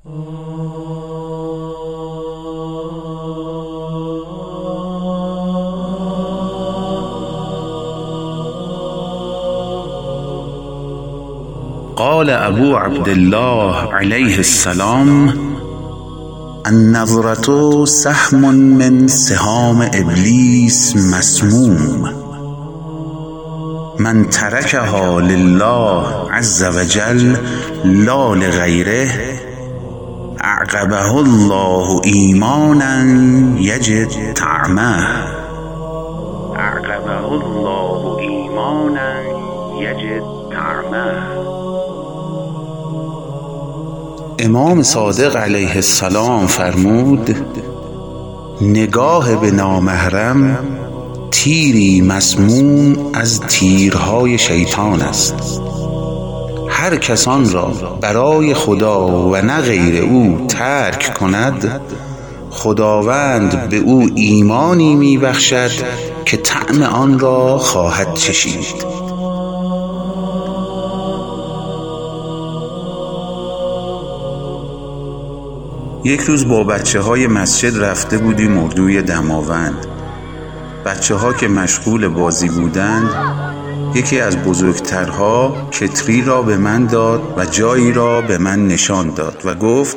قال ابو عبدالله علیه السلام النظرة سهم من سهام ابلیس مسموم. من ترکها لله عز و جل لا لغیره اعقبه الله ایمانا یجد طعمه. امام صادق علیه السلام فرمود نگاه به نامحرم تیری مسموم از تیرهای شیطان است. هر کس آن را برای خدا و نه غیر او ترک کند خداوند به او ایمانی می بخشد که طعم آن را خواهد چشید. یک روز با بچه های مسجد رفته بودیم اردوی دماوند. بچه ها که مشغول بازی بودند یکی از بزرگترها کتری را به من داد و جایی را به من نشان داد و گفت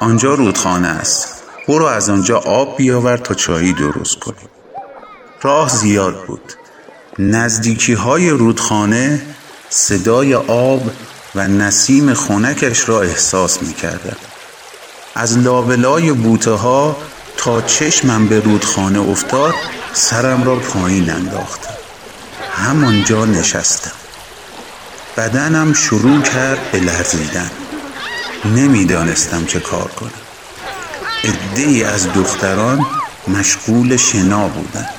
آنجا رودخانه است. برو از آنجا آب بیاور تا چایی درست کنی. راه زیاد بود. نزدیکی های رودخانه صدای آب و نسیم خونکش را احساس می کردم از لابلای بوته ها تا چشمم به رودخانه افتاد سرم را پایین انداختم. همانجا نشستم. بدنم شروع کرد به لرزیدن. نمی‌دانستم چه کار کنم. عده از دختران مشغول شنا بودند.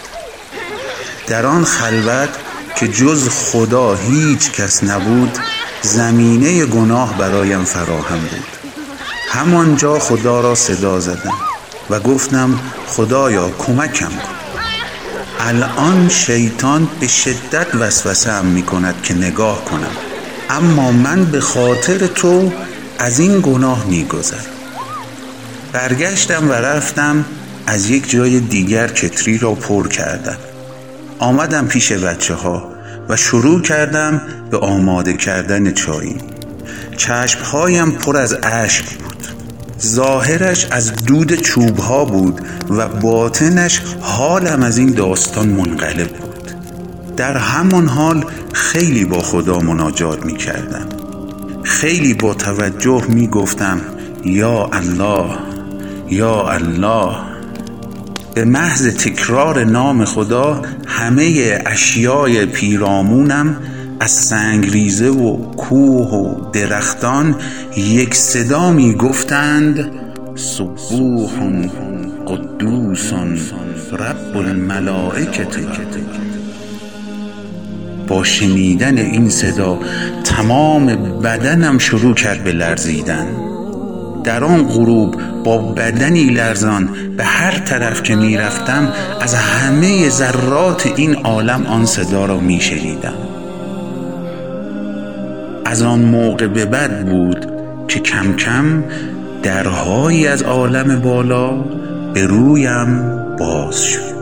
در آن خلوت که جز خدا هیچ کس نبود زمینه گناه برایم فراهم بود. همانجا خدا را صدا زدم و گفتم خدایا کمکم کن. الان شیطان به شدت وسوسه ام می کند که نگاه کنم. اما من به خاطر تو از این گناه می گذرم برگشتم و رفتم از یک جای دیگر کتری را پر کردم. آمدم پیش بچه ها و شروع کردم به آماده کردن چایی. چشمهایم پر از اشک ظاهرش از دود چوب ها بود و باطنش حالم از این داستان منقلب بود. در همان حال خیلی با خدا مناجات می کردم خیلی با توجه می گفتم یا الله یا الله. به محض تکرار نام خدا همه اشیای پیرامونم از سنگریزه و کوه و درختان یک صدا می گفتند سبوح قدوس رب الملائکه با شنیدن این صدا تمام بدنم شروع کرد به لرزیدن. در آن غروب با بدنی لرزان به هر طرف که می‌رفتم از همه ذرات این عالم آن صدا را می شنیدم. از آن موقع به بعد بود که کم کم درهایی از عالم بالا به رویم باز شد.